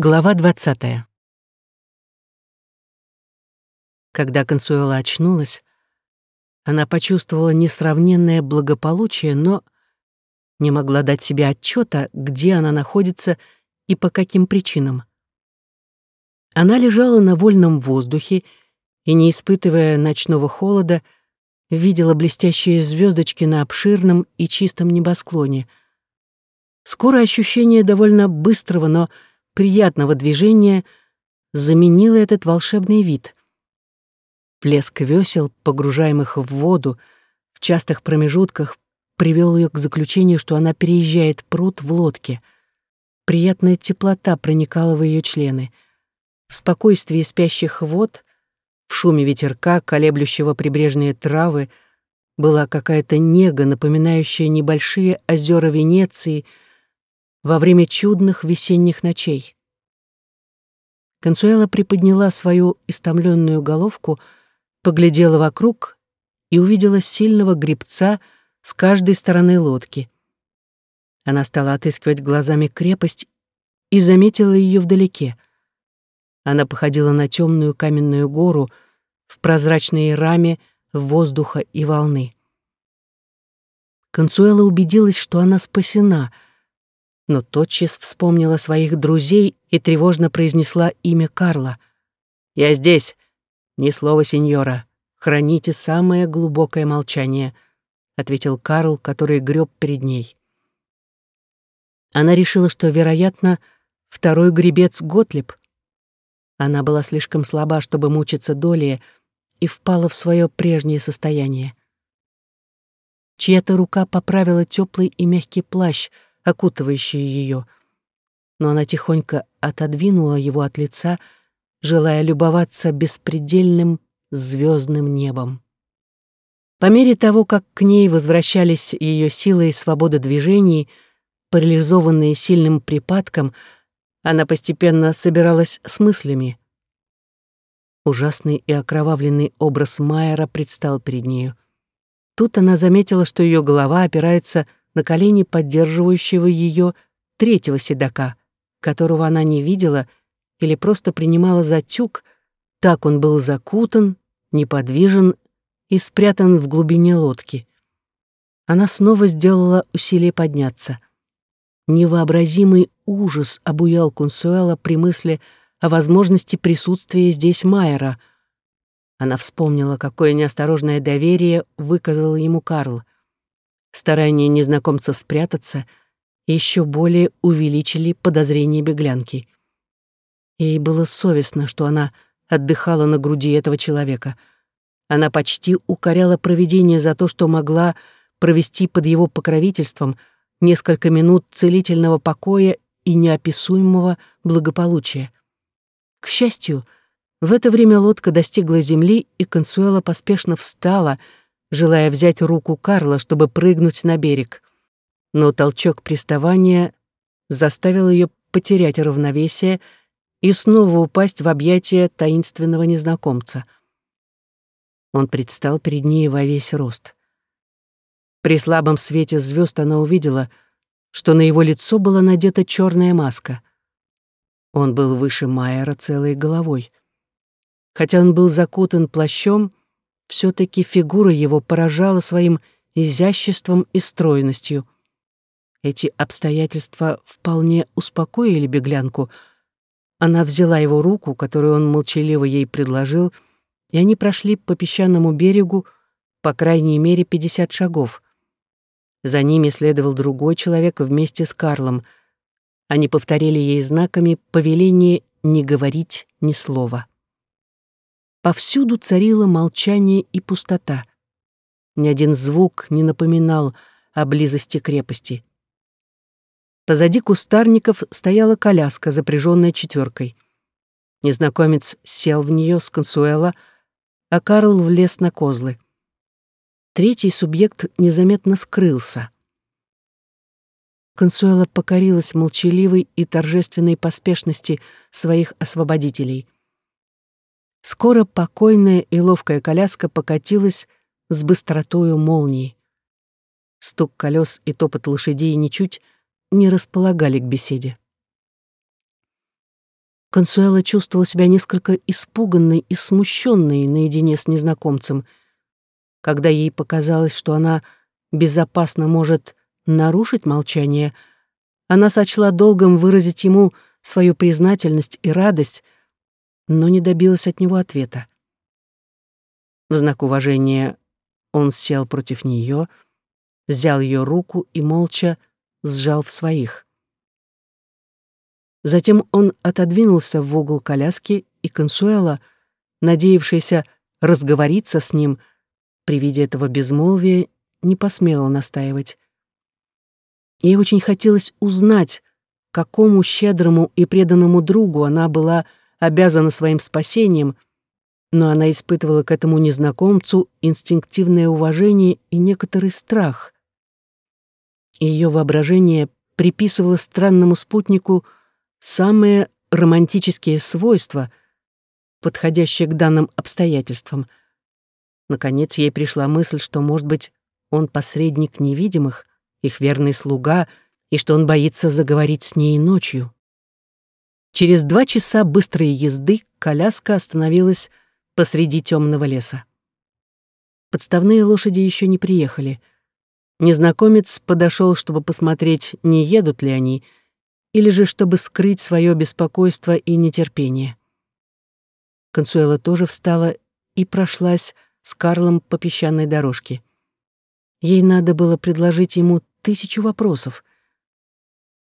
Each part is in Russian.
Глава 20. Когда Консуэла очнулась, она почувствовала несравненное благополучие, но не могла дать себе отчета, где она находится и по каким причинам. Она лежала на вольном воздухе и, не испытывая ночного холода, видела блестящие звездочки на обширном и чистом небосклоне. Скоро ощущение довольно быстрого, но приятного движения заменила этот волшебный вид. Плеск весел, погружаемых в воду, в частых промежутках привел ее к заключению, что она переезжает пруд в лодке. Приятная теплота проникала в ее члены. В спокойствии спящих вод, в шуме ветерка, колеблющего прибрежные травы, была какая-то нега, напоминающая небольшие озера Венеции — во время чудных весенних ночей. Консуэла приподняла свою истомленную головку, поглядела вокруг и увидела сильного гребца с каждой стороны лодки. Она стала отыскивать глазами крепость и заметила ее вдалеке. Она походила на темную каменную гору в прозрачной раме воздуха и волны. Консуэла убедилась, что она спасена — но тотчас вспомнила своих друзей и тревожно произнесла имя Карла. «Я здесь. Ни слова, сеньора. Храните самое глубокое молчание», — ответил Карл, который греб перед ней. Она решила, что, вероятно, второй гребец Готлиб. Она была слишком слаба, чтобы мучиться долее, и впала в свое прежнее состояние. Чья-то рука поправила теплый и мягкий плащ — окутывающие ее. Но она тихонько отодвинула его от лица, желая любоваться беспредельным звездным небом. По мере того, как к ней возвращались ее силы и свобода движений, парализованные сильным припадком, она постепенно собиралась с мыслями. Ужасный и окровавленный образ Майера предстал перед нею. Тут она заметила, что ее голова опирается на колени поддерживающего ее третьего седока, которого она не видела или просто принимала за тюк, так он был закутан, неподвижен и спрятан в глубине лодки. Она снова сделала усилие подняться. Невообразимый ужас обуял Кунсуэла при мысли о возможности присутствия здесь Майера. Она вспомнила, какое неосторожное доверие выказал ему Карл. Старания незнакомца спрятаться еще более увеличили подозрения беглянки. Ей было совестно, что она отдыхала на груди этого человека. Она почти укоряла провидение за то, что могла провести под его покровительством несколько минут целительного покоя и неописуемого благополучия. К счастью, в это время лодка достигла земли, и Консуэла поспешно встала — желая взять руку Карла, чтобы прыгнуть на берег. Но толчок приставания заставил ее потерять равновесие и снова упасть в объятия таинственного незнакомца. Он предстал перед ней во весь рост. При слабом свете звезд она увидела, что на его лицо была надета черная маска. Он был выше Майера целой головой. Хотя он был закутан плащом, все таки фигура его поражала своим изяществом и стройностью. Эти обстоятельства вполне успокоили беглянку. Она взяла его руку, которую он молчаливо ей предложил, и они прошли по песчаному берегу по крайней мере пятьдесят шагов. За ними следовал другой человек вместе с Карлом. Они повторили ей знаками повеление не говорить ни слова. Повсюду царило молчание и пустота. Ни один звук не напоминал о близости крепости. Позади кустарников стояла коляска, запряженная четверкой. Незнакомец сел в нее с консуэла, а Карл влез на козлы. Третий субъект незаметно скрылся. Консуэла покорилась молчаливой и торжественной поспешности своих освободителей — Скоро покойная и ловкая коляска покатилась с быстротою молнии. Стук колес и топот лошадей ничуть не располагали к беседе. Консуэла чувствовала себя несколько испуганной и смущенной наедине с незнакомцем. Когда ей показалось, что она безопасно может нарушить молчание, она сочла долгом выразить ему свою признательность и радость, но не добилась от него ответа. В знак уважения он сел против нее, взял ее руку и молча сжал в своих. Затем он отодвинулся в угол коляски, и Консуэла, надеявшаяся разговориться с ним, при виде этого безмолвия не посмела настаивать. Ей очень хотелось узнать, какому щедрому и преданному другу она была обязана своим спасением, но она испытывала к этому незнакомцу инстинктивное уважение и некоторый страх. Ее воображение приписывало странному спутнику самые романтические свойства, подходящие к данным обстоятельствам. Наконец ей пришла мысль, что, может быть, он посредник невидимых, их верный слуга, и что он боится заговорить с ней ночью. Через два часа быстрой езды коляска остановилась посреди темного леса. Подставные лошади еще не приехали. Незнакомец подошел, чтобы посмотреть, не едут ли они, или же чтобы скрыть свое беспокойство и нетерпение. Консуэла тоже встала и прошлась с Карлом по песчаной дорожке. Ей надо было предложить ему тысячу вопросов.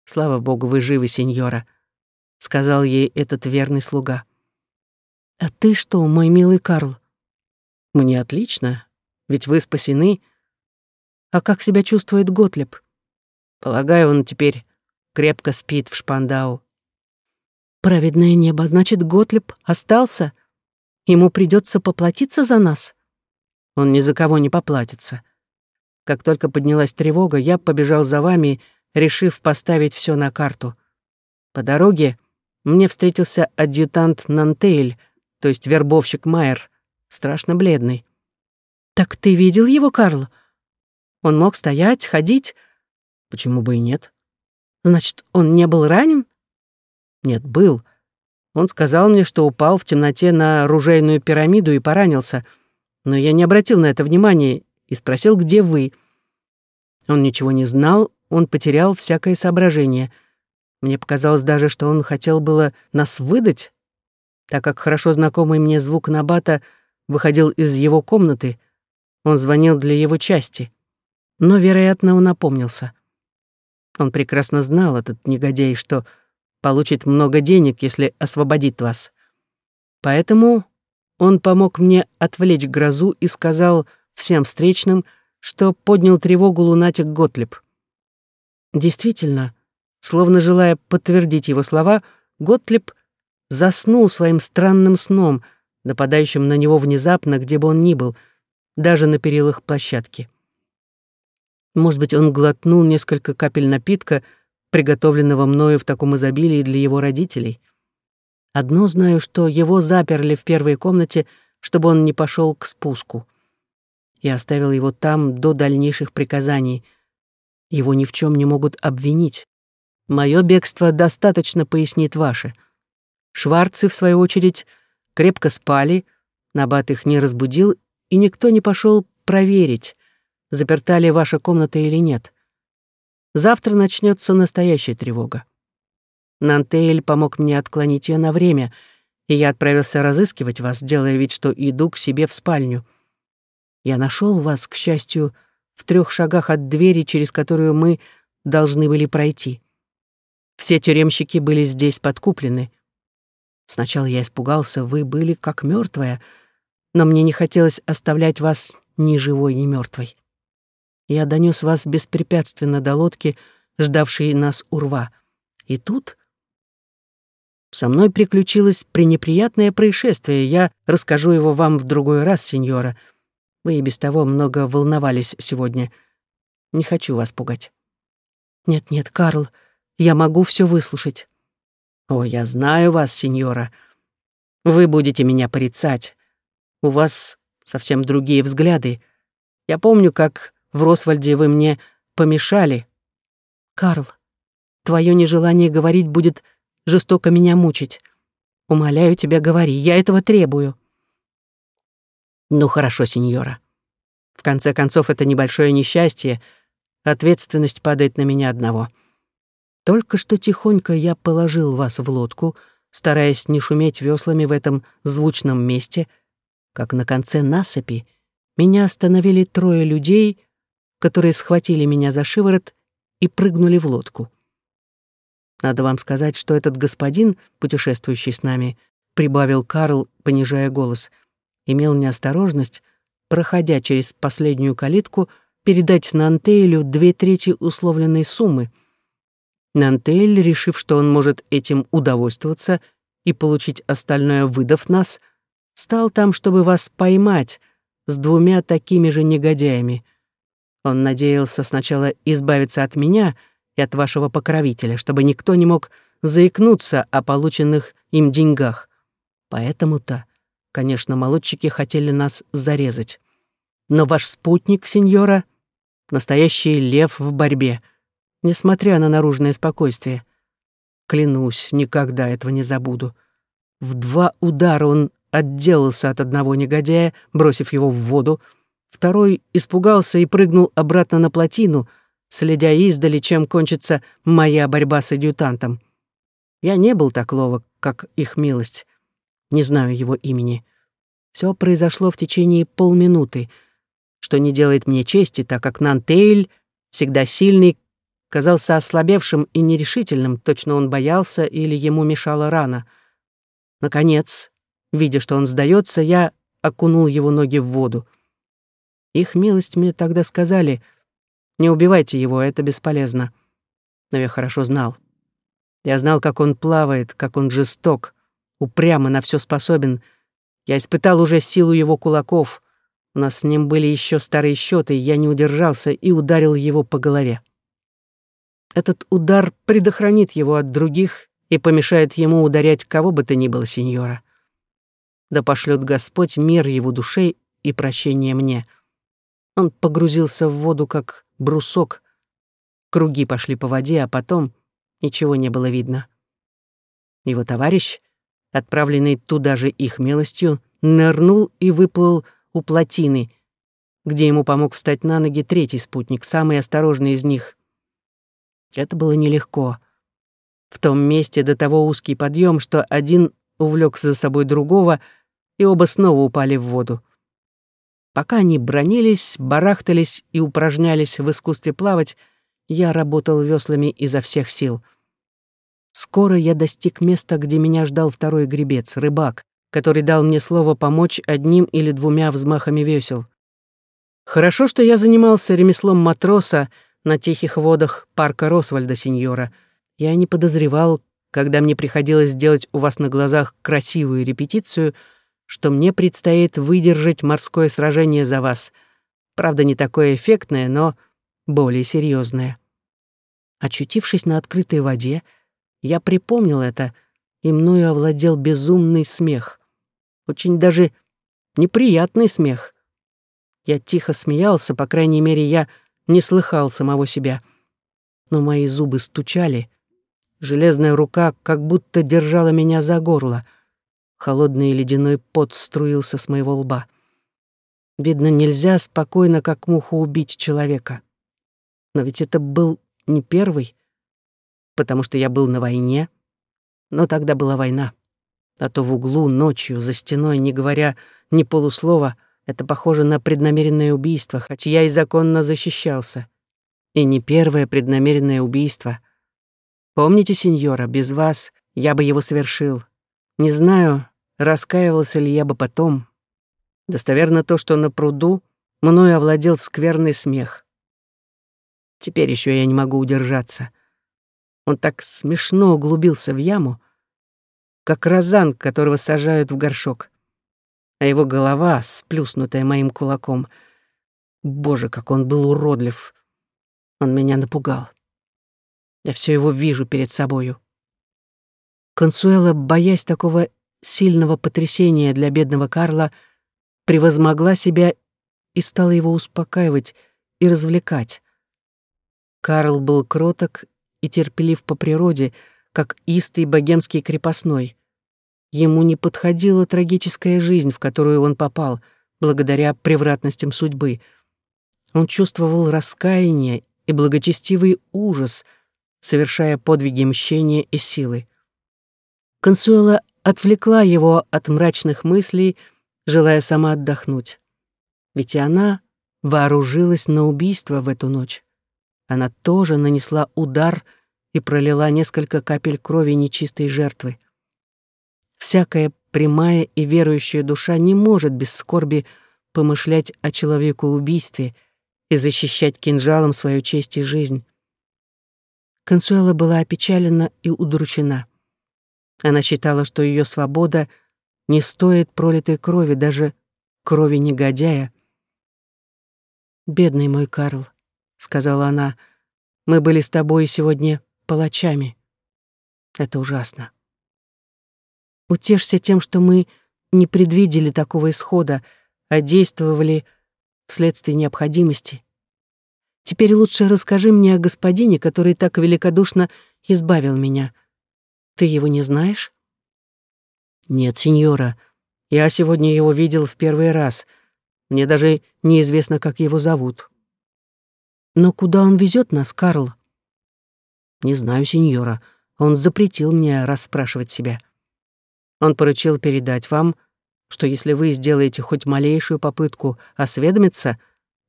«Слава богу, вы живы, сеньора», — сказал ей этот верный слуга. «А ты что, мой милый Карл?» «Мне отлично, ведь вы спасены. А как себя чувствует Готлеб? Полагаю, он теперь крепко спит в Шпандау». «Праведное небо, значит, Готлеб остался? Ему придется поплатиться за нас?» «Он ни за кого не поплатится. Как только поднялась тревога, я побежал за вами, решив поставить все на карту. По дороге мне встретился адъютант Нантейль, то есть вербовщик Майер, страшно бледный. «Так ты видел его, Карл? Он мог стоять, ходить?» «Почему бы и нет?» «Значит, он не был ранен?» «Нет, был. Он сказал мне, что упал в темноте на оружейную пирамиду и поранился, но я не обратил на это внимания и спросил, где вы. Он ничего не знал, он потерял всякое соображение. Мне показалось даже, что он хотел было нас выдать, так как хорошо знакомый мне звук Набата выходил из его комнаты. Он звонил для его части. Но, вероятно, он опомнился. Он прекрасно знал, этот негодяй, что получит много денег, если освободит вас. Поэтому он помог мне отвлечь грозу и сказал всем встречным, что поднял тревогу лунатик Готлеб. Действительно, словно желая подтвердить его слова, Готлеб заснул своим странным сном, нападающим на него внезапно, где бы он ни был, даже на перилах площадки. Может быть, он глотнул несколько капель напитка, приготовленного мною в таком изобилии для его родителей. Одно знаю, что его заперли в первой комнате, чтобы он не пошел к спуску. Я оставил его там до дальнейших приказаний. Его ни в чем не могут обвинить. Мое бегство достаточно пояснит ваше. Шварцы, в свою очередь, крепко спали, Набат их не разбудил, и никто не пошел проверить, заперта ли ваша комната или нет. Завтра начнется настоящая тревога. Нантейль помог мне отклонить ее на время, и я отправился разыскивать вас, делая вид, что иду к себе в спальню. Я нашел вас, к счастью, в трех шагах от двери, через которую мы должны были пройти. Все тюремщики были здесь подкуплены. Сначала я испугался, вы были как мертвая, но мне не хотелось оставлять вас ни живой, ни мертвой. Я донес вас беспрепятственно до лодки, ждавшей нас у рва. И тут со мной приключилось пренеприятное происшествие. Я расскажу его вам в другой раз, сеньора. Вы и без того много волновались сегодня. Не хочу вас пугать. Нет-нет, Карл, я могу все выслушать. О, я знаю вас, сеньора. Вы будете меня порицать. У вас совсем другие взгляды. Я помню, как в Росвальде вы мне помешали. Карл, твое нежелание говорить будет жестоко меня мучить. Умоляю тебя, говори, я этого требую». «Ну хорошо, сеньора. В конце концов, это небольшое несчастье. Ответственность падает на меня одного. Только что тихонько я положил вас в лодку, стараясь не шуметь веслами в этом звучном месте, как на конце насыпи меня остановили трое людей, которые схватили меня за шиворот и прыгнули в лодку. Надо вам сказать, что этот господин, путешествующий с нами, прибавил Карл, понижая голос, имел неосторожность, проходя через последнюю калитку, передать Нантейлю две трети условленной суммы. Нантейль, решив, что он может этим удовольствоваться и получить остальное, выдав нас, стал там, чтобы вас поймать с двумя такими же негодяями. Он надеялся сначала избавиться от меня — и от вашего покровителя, чтобы никто не мог заикнуться о полученных им деньгах. Поэтому-то, конечно, молодчики хотели нас зарезать. Но ваш спутник, сеньора, настоящий лев в борьбе, несмотря на наружное спокойствие. Клянусь, никогда этого не забуду. В два удара он отделался от одного негодяя, бросив его в воду, второй испугался и прыгнул обратно на плотину — следя издали, чем кончится моя борьба с адъютантом. Я не был так ловок, как их милость. Не знаю его имени. Все произошло в течение полминуты, что не делает мне чести, так как Нантейль, всегда сильный, казался ослабевшим и нерешительным, точно он боялся или ему мешала рана. Наконец, видя, что он сдается, я окунул его ноги в воду. Их милость мне тогда сказали — не убивайте его, это бесполезно. Но я хорошо знал. Я знал, как он плавает, как он жесток, упрямо на все способен. Я испытал уже силу его кулаков. У нас с ним были еще старые счеты, я не удержался и ударил его по голове. Этот удар предохранит его от других и помешает ему ударять кого бы то ни было, сеньора. Да пошлет Господь мир его душе и прощение мне. Он погрузился в воду, как брусок. Круги пошли по воде, а потом ничего не было видно. Его товарищ, отправленный туда же их милостью, нырнул и выплыл у плотины, где ему помог встать на ноги третий спутник, самый осторожный из них. Это было нелегко. В том месте до того узкий подъем, что один увлек за собой другого, и оба снова упали в воду. Пока они бронились, барахтались и упражнялись в искусстве плавать, я работал веслами изо всех сил. Скоро я достиг места, где меня ждал второй гребец, рыбак, который дал мне слово помочь одним или двумя взмахами весел. Хорошо, что я занимался ремеслом матроса на тихих водах парка Росвальда, сеньора. Я не подозревал, когда мне приходилось делать у вас на глазах красивую репетицию — что мне предстоит выдержать морское сражение за вас. Правда, не такое эффектное, но более серьезное. Очутившись на открытой воде, я припомнил это, и мною овладел безумный смех. Очень даже неприятный смех. Я тихо смеялся, по крайней мере, я не слыхал самого себя. Но мои зубы стучали. Железная рука как будто держала меня за горло — Холодный ледяной пот струился с моего лба. Видно, нельзя спокойно, как муху, убить человека. Но ведь это был не первый, потому что я был на войне. Но тогда была война. А то в углу, ночью, за стеной, не говоря ни полуслова, это похоже на преднамеренное убийство, хоть я и законно защищался. И не первое преднамеренное убийство. Помните, сеньора, без вас я бы его совершил. Не знаю, раскаивался ли я бы потом. Достоверно то, что на пруду мною овладел скверный смех. Теперь еще я не могу удержаться. Он так смешно углубился в яму, как розан, которого сажают в горшок. А его голова, сплюснутая моим кулаком, боже, как он был уродлив. Он меня напугал. Я все его вижу перед собою. Консуэла, боясь такого сильного потрясения для бедного Карла, превозмогла себя и стала его успокаивать и развлекать. Карл был кроток и терпелив по природе, как истый богемский крепостной. Ему не подходила трагическая жизнь, в которую он попал, благодаря превратностям судьбы. Он чувствовал раскаяние и благочестивый ужас, совершая подвиги мщения и силы. Консуэла отвлекла его от мрачных мыслей, желая сама отдохнуть. Ведь и она вооружилась на убийство в эту ночь. Она тоже нанесла удар и пролила несколько капель крови нечистой жертвы. Всякая прямая и верующая душа не может без скорби помышлять о человекоубийстве и защищать кинжалом свою честь и жизнь. Консуэла была опечалена и удручена. Она считала, что ее свобода не стоит пролитой крови, даже крови негодяя. «Бедный мой Карл», — сказала она, — «мы были с тобой сегодня палачами. Это ужасно. Утешься тем, что мы не предвидели такого исхода, а действовали вследствие необходимости. Теперь лучше расскажи мне о господине, который так великодушно избавил меня. Ты его не знаешь? Нет, сеньора. Я сегодня его видел в первый раз. Мне даже неизвестно, как его зовут. Но куда он везет нас, Карл? Не знаю, сеньора. Он запретил мне расспрашивать себя. Он поручил передать вам, что если вы сделаете хоть малейшую попытку осведомиться,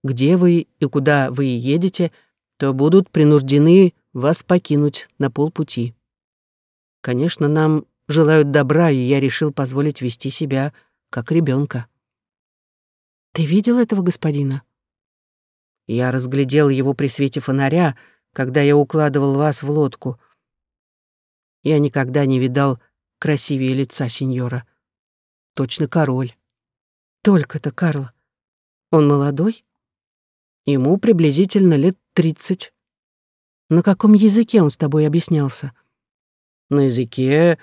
где вы и куда вы едете, то будут принуждены вас покинуть на полпути. Конечно, нам желают добра, и я решил позволить вести себя как ребенка. Ты видел этого господина? Я разглядел его при свете фонаря, когда я укладывал вас в лодку. Я никогда не видал красивее лица сеньора. Точно король. Только-то, Карл. Он молодой? Ему приблизительно лет тридцать. На каком языке он с тобой объяснялся? На языке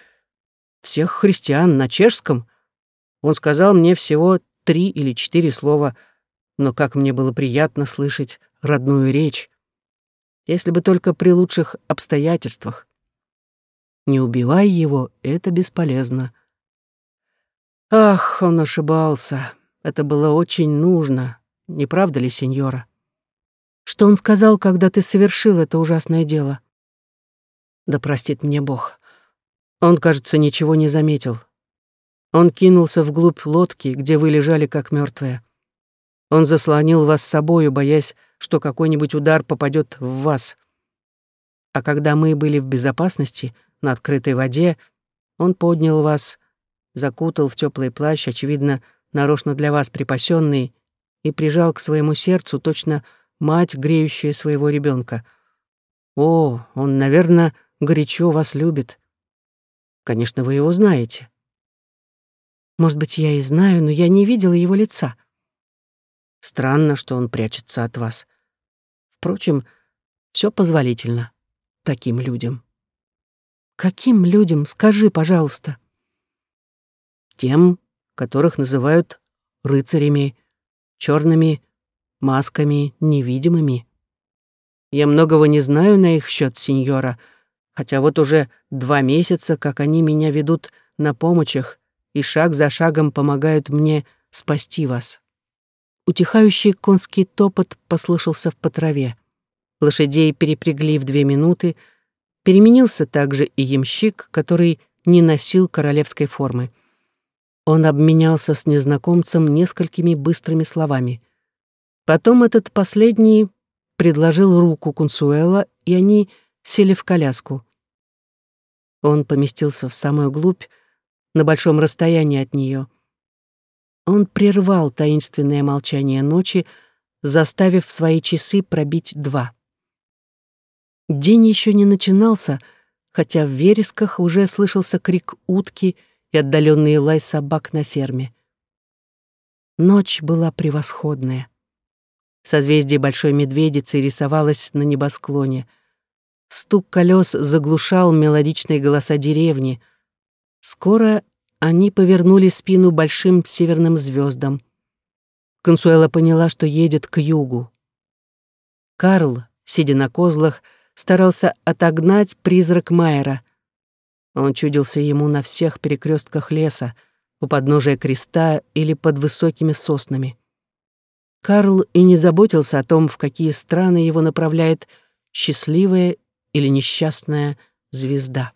всех христиан, на чешском. Он сказал мне всего три или четыре слова, но как мне было приятно слышать родную речь. Если бы только при лучших обстоятельствах. Не убивай его, это бесполезно. Ах, он ошибался. Это было очень нужно. Не правда ли, сеньора? Что он сказал, когда ты совершил это ужасное дело? Да простит мне Бог. Он, кажется, ничего не заметил. Он кинулся вглубь лодки, где вы лежали как мертвые. Он заслонил вас собою, боясь, что какой-нибудь удар попадет в вас. А когда мы были в безопасности, на открытой воде, он поднял вас, закутал в теплый плащ, очевидно, нарочно для вас припасенный, и прижал к своему сердцу точно мать, греющая своего ребенка. О, он, наверное, горячо вас любит. Конечно, вы его знаете. Может быть, я и знаю, но я не видела его лица. Странно, что он прячется от вас. Впрочем, все позволительно таким людям. Каким людям, скажи, пожалуйста? Тем, которых называют рыцарями, черными масками, невидимыми. Я многого не знаю на их счет, сеньора, хотя вот уже два месяца, как они меня ведут на помощях и шаг за шагом помогают мне спасти вас. Утихающий конский топот послышался по траве. Лошадей перепрягли в две минуты — Переменился также и ямщик, который не носил королевской формы. Он обменялся с незнакомцем несколькими быстрыми словами. Потом этот последний предложил руку Кунсуэла, и они сели в коляску. Он поместился в самую глубь, на большом расстоянии от нее. Он прервал таинственное молчание ночи, заставив свои часы пробить два. День еще не начинался, хотя в вересках уже слышался крик утки и отдаленный лай собак на ферме. Ночь была превосходная. Созвездие Большой Медведицы рисовалось на небосклоне. Стук колес заглушал мелодичные голоса деревни. Скоро они повернули спину большим северным звездам. Консуэла поняла, что едет к югу. Карл, сидя на козлах, старался отогнать призрак Майера. Он чудился ему на всех перекрестках леса, у подножия креста или под высокими соснами. Карл и не заботился о том, в какие страны его направляет счастливая или несчастная звезда.